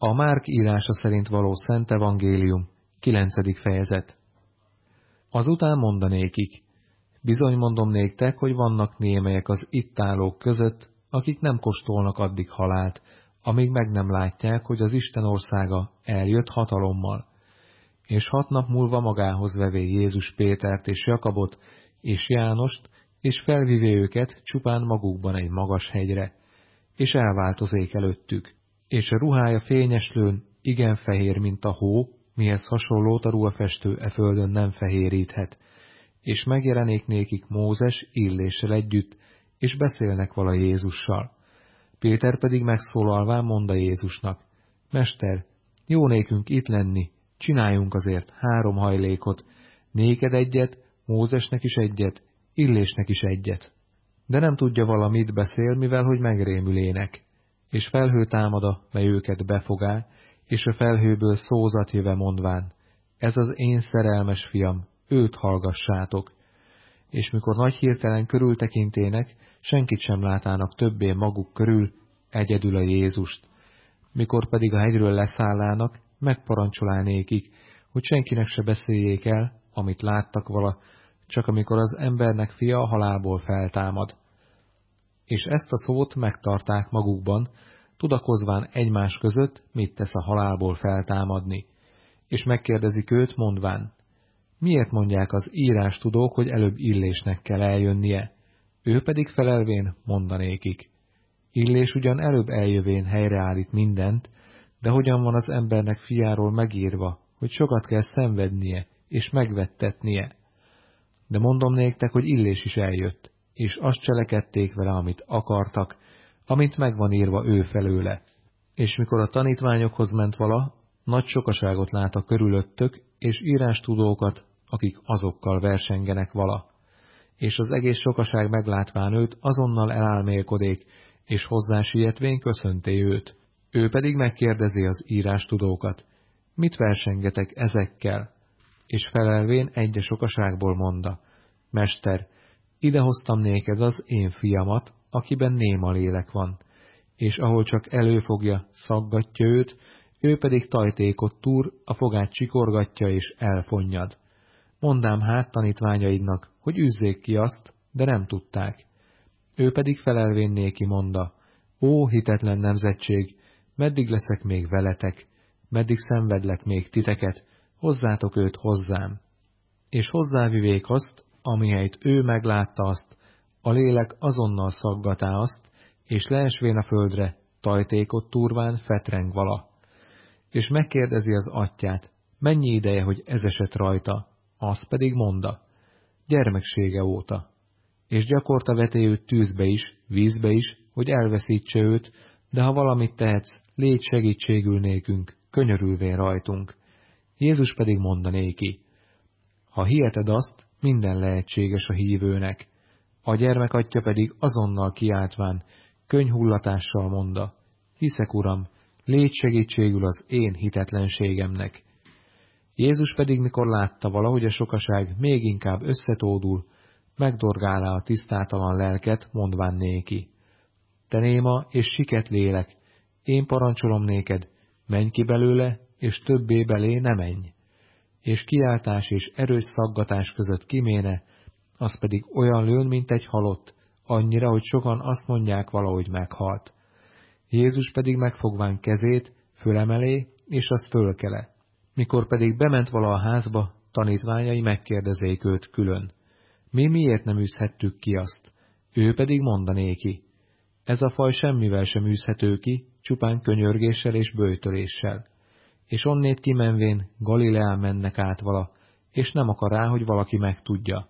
A Márk írása szerint való Szent Evangélium, 9. fejezet. Azután mondanékik, bizony mondom néktek, hogy vannak némelyek az itt állók között, akik nem kóstolnak addig halált, amíg meg nem látják, hogy az Isten országa eljött hatalommal. És hat nap múlva magához vevé Jézus Pétert és Jakabot és Jánost, és felvivé őket csupán magukban egy magas hegyre, és elváltozék előttük, és a ruhája fényeslőn, igen fehér, mint a hó, mihez hasonlót a ruhafestő e földön nem fehéríthet, és megjelenék nékik Mózes illéssel együtt, és beszélnek vala Jézussal. Péter pedig megszólalván mondta Jézusnak, Mester, jó nékünk itt lenni, csináljunk azért három hajlékot, néked egyet, Mózesnek is egyet, Illésnek is egyet. De nem tudja valamit beszél, mivel hogy megrémülének. És felhő támada, mely őket befogá, és a felhőből szózat jöve mondván, ez az én szerelmes fiam, őt hallgassátok. És mikor nagy hirtelen körültekintének, senkit sem látának többé maguk körül, egyedül a Jézust. Mikor pedig a hegyről leszállának, megparancsolánékik, hogy senkinek se beszéljék el, amit láttak vala, csak amikor az embernek fia a halálból feltámad. És ezt a szót megtarták magukban, tudakozván egymás között, mit tesz a halálból feltámadni, és megkérdezik őt, mondván, miért mondják az írás tudók, hogy előbb illésnek kell eljönnie, ő pedig felelvén mondanékik. Illés ugyan előbb eljövén helyreállít mindent, de hogyan van az embernek fiáról megírva, hogy sokat kell szenvednie és megvettetnie. De mondom néktek, hogy Illés is eljött, és azt cselekedték vele, amit akartak, amint megvan írva ő felőle. És mikor a tanítványokhoz ment vala, nagy sokaságot lát a körülöttök, és írástudókat, akik azokkal versengenek vala. És az egész sokaság meglátván őt, azonnal elálmélkodék, és hozzá sietvén köszönté őt. Ő pedig megkérdezi az írástudókat, mit versengetek ezekkel? És felelvén egyes sokaságból monda, Mester, idehoztam néked az én fiamat, akiben néma lélek van, és ahol csak előfogja, szaggatja őt, ő pedig tajtékot túr, a fogát csikorgatja és elfonnyad. Mondám hát tanítványaidnak, hogy üzzék ki azt, de nem tudták. Ő pedig felelvén néki monda, ó hitetlen nemzetség, meddig leszek még veletek, meddig szenvedlek még titeket, hozzátok őt hozzám. És hozzávivék azt, amihelyt ő meglátta azt, a lélek azonnal szaggatá azt, és leesvén a földre, tajtékot turván fetreng vala. És megkérdezi az atyát, mennyi ideje, hogy ez esett rajta, az pedig monda, gyermeksége óta. És gyakorta veté őt tűzbe is, vízbe is, hogy elveszítse őt, de ha valamit tehetsz, légy segítségül nékünk, könyörülvén rajtunk. Jézus pedig mondanéki, ha hiheted azt, minden lehetséges a hívőnek. A gyermekatja pedig azonnal kiáltván, könyhullatással monda, hiszek, uram, légy segítségül az én hitetlenségemnek. Jézus pedig, mikor látta valahogy a sokaság még inkább összetódul, megdorgálá a tisztátalan lelket, mondván néki. Te néma és siket lélek, én parancsolom néked, menj ki belőle, és többé belé ne menj és kiáltás és erős szaggatás között kiméne, az pedig olyan lőn, mint egy halott, annyira, hogy sokan azt mondják valahogy meghalt. Jézus pedig megfogván kezét, fölemelé, és az fölkele. Mikor pedig bement vala a házba, tanítványai megkérdezék őt külön. Mi miért nem űzhettük ki azt? Ő pedig mondanéki. Ez a faj semmivel sem űzhető ki, csupán könyörgéssel és bőtöléssel és onnét kimenvén Galileán mennek át vala, és nem akar rá, hogy valaki megtudja,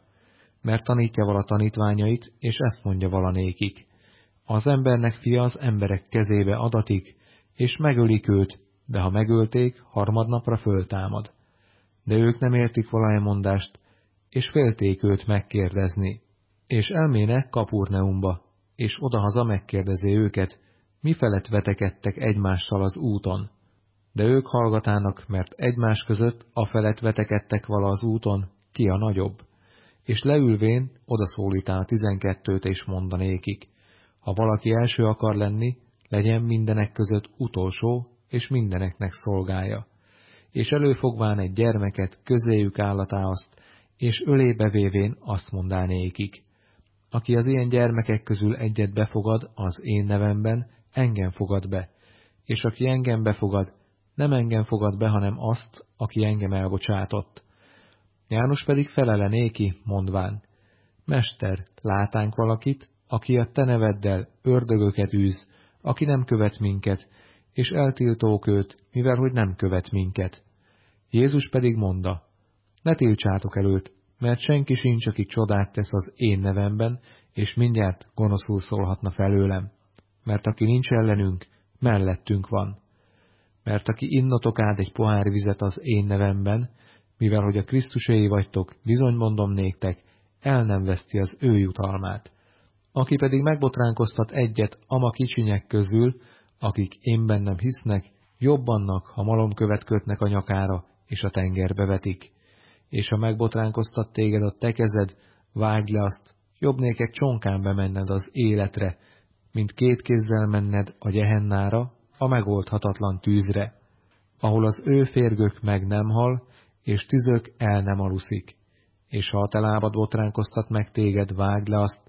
mert tanítja vala tanítványait, és ezt mondja vala nékik. Az embernek fia az emberek kezébe adatik, és megölik őt, de ha megölték, harmadnapra föltámad. De ők nem értik valahogy mondást, és félték őt megkérdezni. És elmének Kapurneumba, és odahaza megkérdezi őket, mi felett vetekedtek egymással az úton de ők hallgatának, mert egymás között a felett vetekedtek vala az úton, ki a nagyobb. És leülvén odaszólítál tizenkettőt és mondanékik, ha valaki első akar lenni, legyen mindenek között utolsó és mindeneknek szolgája. És előfogván egy gyermeket közéjük állatá azt, és ölébe vévén azt mondánékik. Aki az ilyen gyermekek közül egyet befogad az én nevemben, engem fogad be, és aki engem befogad, nem engem fogad be, hanem azt, aki engem elbocsátott. János pedig felele néki, mondván, Mester, látánk valakit, aki a te neveddel ördögöket űz, aki nem követ minket, és eltiltók őt, mivel hogy nem követ minket. Jézus pedig mondta, ne tiltsátok előtt, mert senki sincs, aki csodát tesz az én nevemben, és mindjárt gonoszul szólhatna felőlem. Mert aki nincs ellenünk, mellettünk van. Mert aki innotok át egy pohár vizet az én nevemben, mivel hogy a Krisztuséi vagytok, bizony mondom néktek, el nem veszti az ő jutalmát. Aki pedig megbotránkoztat egyet ama kicsinyek közül, akik én bennem hisznek, jobbannak, ha malomkövet kötnek a nyakára, és a tengerbe vetik. És ha megbotránkoztat téged a te kezed, vágd le azt, jobb nékek csonkán bemenned az életre, mint két kézzel menned a gyehennára, a megoldhatatlan tűzre, ahol az ő férgök meg nem hal, és tüzök el nem aluszik. És ha a te lábad botránkoztat meg téged, vágd le azt,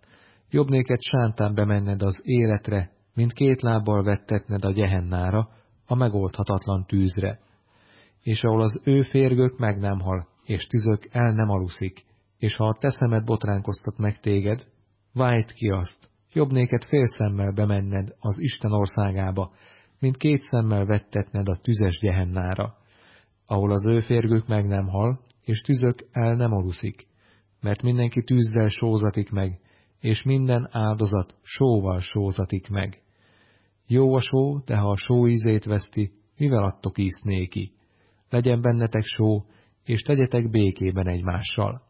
jobb néked sántán bemenned az életre, mint két lábbal vettetned a gyehennára, a megoldhatatlan tűzre. És ahol az ő férgök meg nem hal, és tüzök el nem aluszik, és ha a te szemed botránkoztat meg téged, vájt ki azt, jobb néked fél szemmel bemenned az Isten országába, mint két szemmel vettetned a tüzes gyehennára, ahol az ő férgők meg nem hal, és tüzök el nem aluszik, mert mindenki tűzzel sózatik meg, és minden áldozat sóval sózatik meg. Jó a só, de ha a só ízét veszti, mivel adtok ízt néki? Legyen bennetek só, és tegyetek békében egymással.